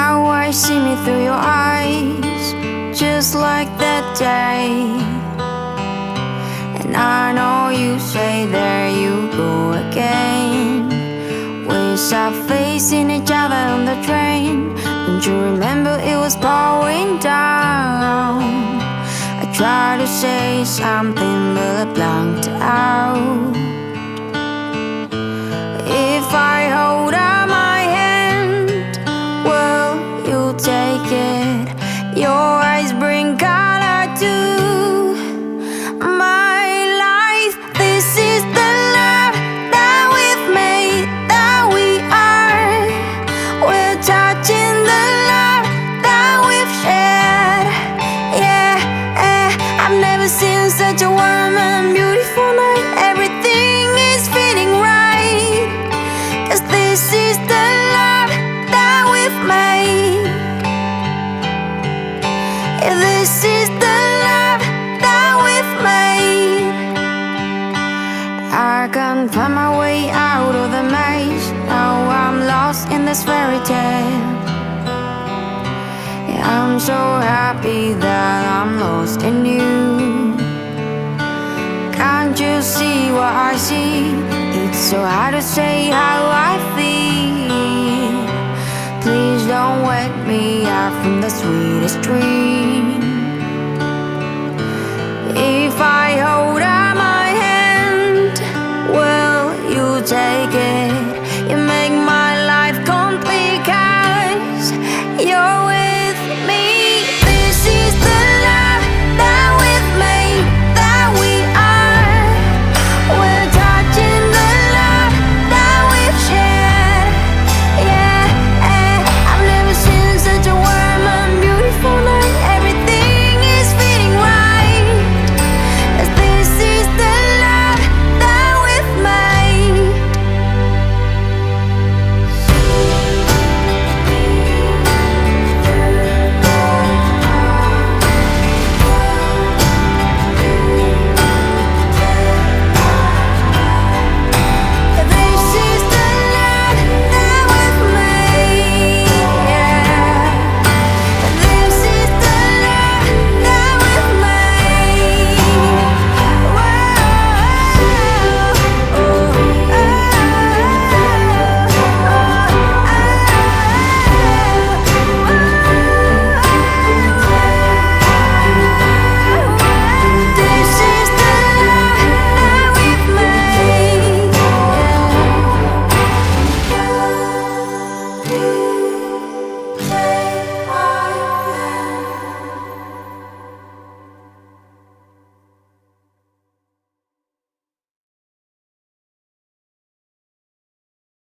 Now I see me through your eyes, just like that day. And I know you say, There you go again. We start facing each other on the train. Don't you remember it was pouring down? I tried to say something, but I blanked out. Such a warm and beautiful night. Everything is feeling right. Cause this is the love that we've made. Yeah, this is the love that we've made. I can't find my way out of the maze. Now I'm lost in this fairy tale. I'm so happy that I'm lost in. You see what I see? It's so hard to say how I feel. Please don't wake me up from the sweetest dream.